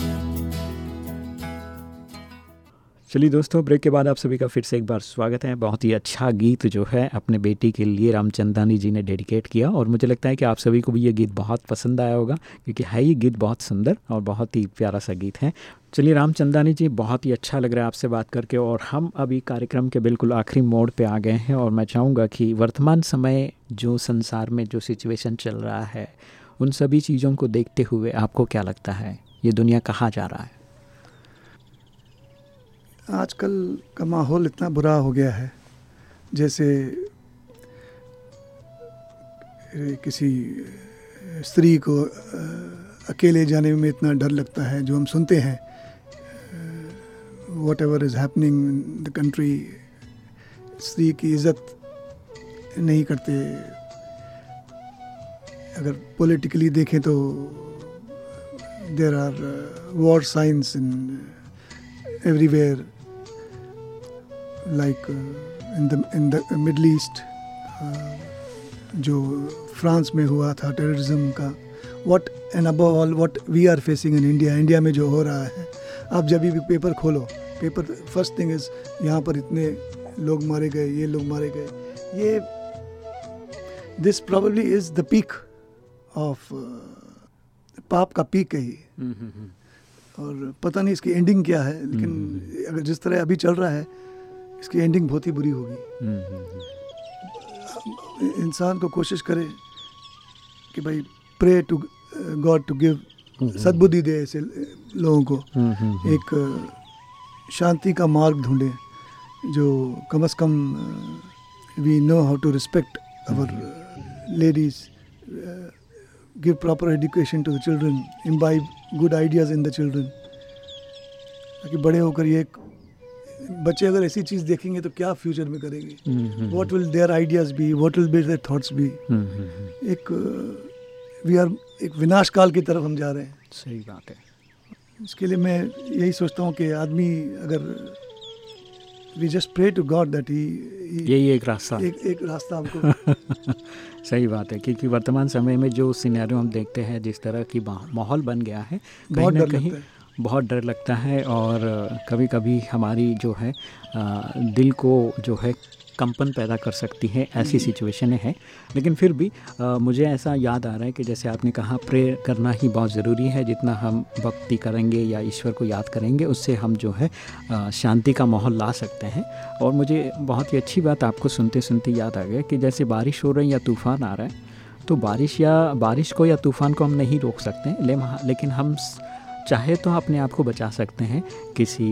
चलिए दोस्तों, ब्रेक के बाद आप सभी का फिर से एक बार स्वागत है। बहुत ही अच्छा गीत जो है अपने बेटी के लिए रामचंदानी जी ने डेडिकेट किया और मुझे लगता है कि आप सभी को भी ये गीत बहुत पसंद आया होगा, क्योंकि है ये गीत बहुत सुंदर और बहुत ही प्यारा सा गीत है। चलिए रामचंदानी जी, बहुत ही अच्छा लग रहा है आपसे बात करके और हम अभी कार्यक्रम के बिल्कुल आखिरी मोड़ पे आ गए हैं और मैं चाहूँगा कि वर्तमान समय जो संसार में जो सिचुएशन चल रहा है, उन सभी चीज़ों को देखते हुए आपको क्या लगता है? ये दुनिया कहाँ जा रहा है? आजकल का माहौल इतना बुरा हो गया है, जैसे किसी स्त्री को अकेले जाने में इतना डर लगता है, जो हम सुनते हैं whatever is happening in the country स्त्री की इज़्ज़त नहीं करते। अगर पॉलिटिकली देखें तो there are war signs in everywhere like in the in the Middle East जो फ्रांस में हुआ था टेररिज्म का what and above all what we are facing in India India में जो हो रहा है आप जब भी पेपर खोलो पेपर फ़र्स्ट थिंग इज़ यहाँ पर इतने लोग मारे गए ये लोग मारे गए ये this probably is the peak of पाप का पीक है ये हम्म, हम्म, हम्म। और पता नहीं इसकी एंडिंग क्या है लेकिन अगर जिस तरह अभी चल रहा है इसकी एंडिंग बहुत ही बुरी होगी। इंसान को कोशिश करे कि भाई pray to God to give सद्बुद्धि दे ऐसे लोगों को। एक शांति का मार्ग ढूंढे जो कम अज़ कम we know how to respect our ladies give proper education to the children imbibe good ideas in the children ताकि बड़े होकर ये बच्चे अगर ऐसी चीज़ देखेंगे तो क्या फ्यूचर में करेंगे? What will their ideas be what will be their thoughts be एक वी आर एक विनाश काल की तरफ़ हम जा रहे हैं। सही बात है। इसके लिए मैं यही सोचता हूँ कि आदमी अगर we just pray to God that he यही एक रास्ता। एक एक रास्ता हमको सही बात है क्योंकि वर्तमान समय में जो सिनेरियो हम देखते हैं जिस तरह की माहौल बन गया है कहीं ना कहीं बहुत डर लगता है और कभी कभी हमारी जो है दिल को जो है कंपन पैदा कर सकती है ऐसी सिचुएशनें हैं। लेकिन फिर भी आ, मुझे ऐसा याद आ रहा है कि जैसे आपने कहा प्रे करना ही बहुत ज़रूरी है। जितना हम भक्ति करेंगे या ईश्वर को याद करेंगे उससे हम जो है शांति का माहौल ला सकते हैं। और मुझे बहुत ही अच्छी बात आपको सुनते सुनते याद आ गया कि जैसे बारिश हो रही है या तूफ़ान आ रहा है तो बारिश या बारिश को या तूफ़ान को हम नहीं रोक सकते। लेकिन हम चाहे तो अपने आप को बचा सकते हैं किसी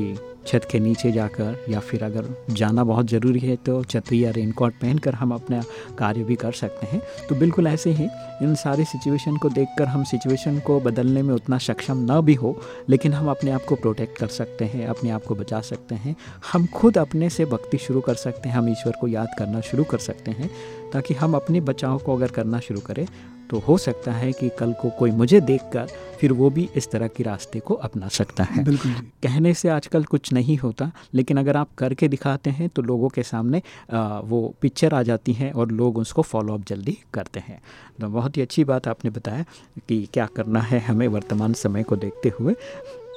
छत के नीचे जाकर या फिर अगर जाना बहुत ज़रूरी है तो छतरी या रेनकोट पहनकर हम अपना कार्य भी कर सकते हैं। तो बिल्कुल ऐसे ही इन सारी सिचुएशन को देखकर हम सिचुएशन को बदलने में उतना सक्षम ना भी हो, लेकिन हम अपने आप को प्रोटेक्ट कर सकते हैं, अपने आप को बचा सकते हैं। हम खुद अपने से भक्ति शुरू कर सकते हैं, हम ईश्वर को याद करना शुरू कर सकते हैं, ताकि हम अपने बचाव को अगर करना शुरू करें तो हो सकता है कि कल को कोई मुझे देखकर फिर वो भी इस तरह के रास्ते को अपना सकता है। बिल्कुल कहने से आजकल कुछ नहीं होता लेकिन अगर आप करके दिखाते हैं तो लोगों के सामने आ, वो पिक्चर आ जाती हैं और लोग उसको फॉलोअप जल्दी करते हैं। तो बहुत ही अच्छी बात आपने बताया कि क्या करना है हमें वर्तमान समय को देखते हुए।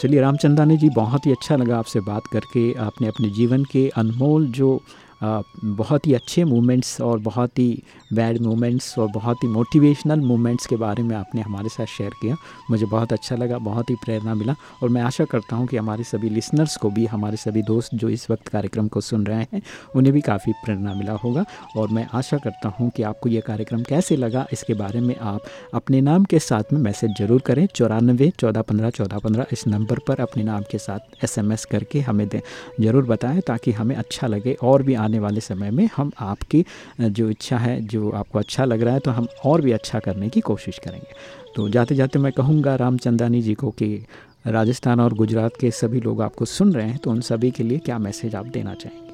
चलिए रामचंदानी जी बहुत ही अच्छा लगा आपसे बात करके। आपने अपने जीवन के अनमोल जो बहुत ही अच्छे मोमेंट्स और बहुत ही बैड मोमेंट्स और बहुत ही मोटिवेशनल मोमेंट्स के बारे में आपने हमारे साथ शेयर किया। मुझे बहुत अच्छा लगा, बहुत ही प्रेरणा मिला और मैं आशा करता हूँ कि हमारे सभी लिसनर्स को भी, हमारे सभी दोस्त जो इस वक्त कार्यक्रम को सुन रहे हैं, उन्हें भी काफ़ी प्रेरणा मिला होगा। और मैं आशा करता हूँ कि आपको ये कार्यक्रम कैसे लगा, इसके बारे में आप अपने नाम के साथ में मैसेज ज़रूर करें। चौरानबे चौदह पंद्रह चौदह पंद्रह इस नंबर पर अपने नाम के साथ एसएमएस करके हमें दें। ज़रूर बताएँ ताकि हमें अच्छा लगे और भी आने आने वाले समय में हम आपकी जो इच्छा है, जो आपको अच्छा लग रहा है तो हम और भी अच्छा करने की कोशिश करेंगे। तो जाते जाते मैं कहूँगा रामचंदानी जी को कि राजस्थान और गुजरात के सभी लोग आपको सुन रहे हैं तो उन सभी के लिए क्या मैसेज आप देना चाहेंगे?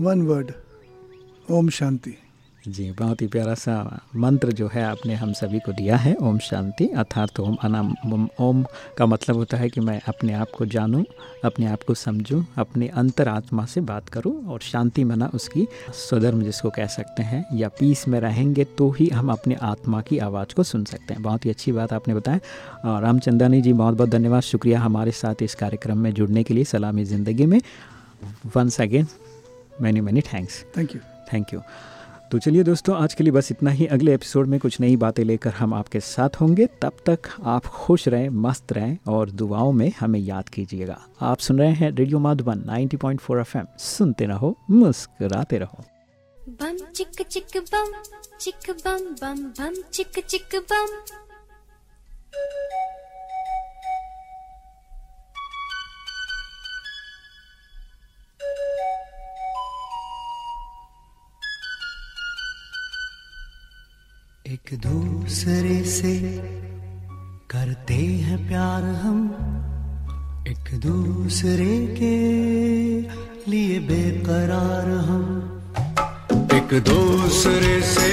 One word Om Shanti. जी बहुत ही प्यारा सा मंत्र जो है आपने हम सभी को दिया है ओम शांति अर्थात ओम अनाम ओम का मतलब होता है कि मैं अपने आप को जानूं अपने आप को समझूं अपने अंतर आत्मा से बात करूँ और शांति मना उसकी स्वधर्म जिसको कह सकते हैं या पीस में रहेंगे तो ही हम अपने आत्मा की आवाज़ को सुन सकते हैं। बहुत ही अच्छी बात आपने बताया। रामचंदानी जी बहुत बहुत धन्यवाद। शुक्रिया हमारे साथ इस कार्यक्रम में जुड़ने के लिए सलामी ज़िंदगी में। Once again many many thanks thank you thank you तो चलिए दोस्तों, आज के लिए बस इतना ही। अगले एपिसोड में कुछ नई बातें लेकर हम आपके साथ होंगे। तब तक आप खुश रहें, मस्त रहें और दुआओं में हमें याद कीजिएगा। आप सुन रहे हैं रेडियो माधुबन 90.4 एफएम। सुनते रहो, मुस्कुराते रहो। बम, चिक चिक, बम चिक, बम बम बम, चिक चिक, बम। एक दूसरे से करते हैं प्यार हम एक दूसरे के लिए बेकरार हम एक दूसरे से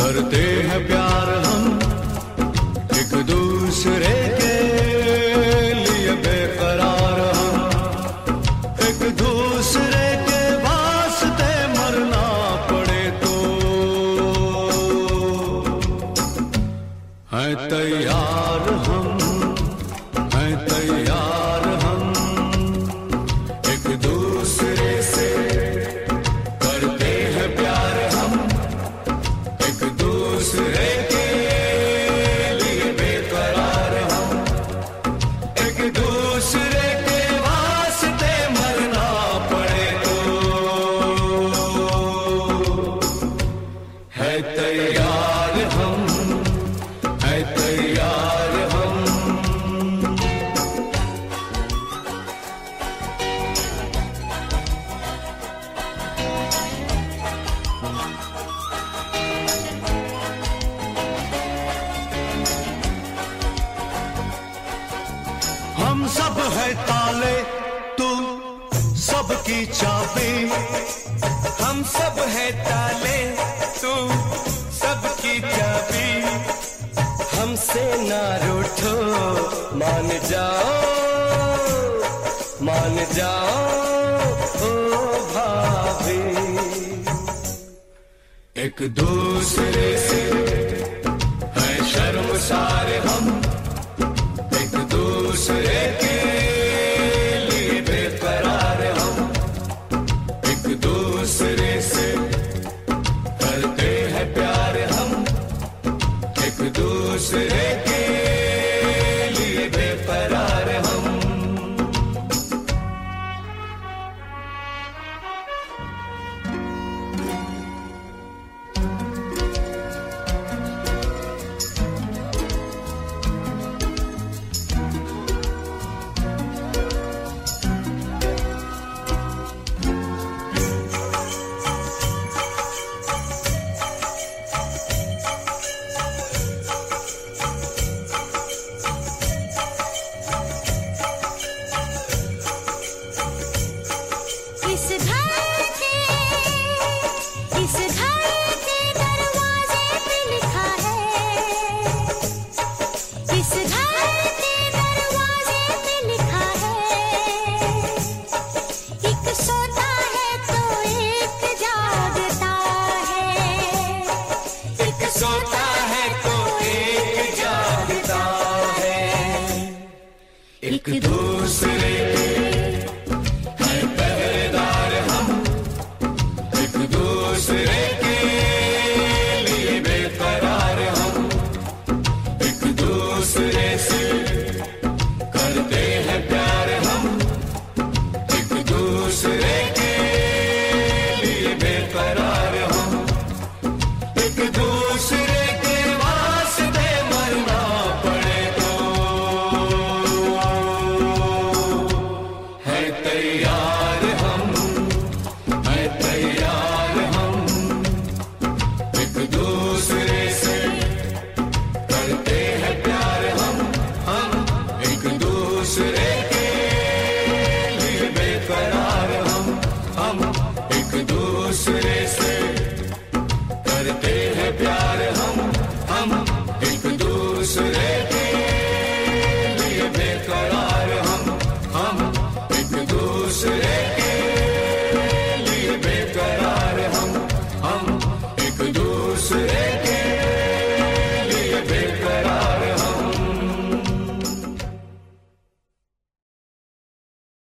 करते हैं प्यार हम एक दूसरे के है ताले तू सबकी चाबी। हम सब है ताले तू सबकी चाबी। हमसे ना रूठो, मान जाओ मान जाओ, ओ भाभी। एक दूसरे से है शर्मसार हम एक दूसरे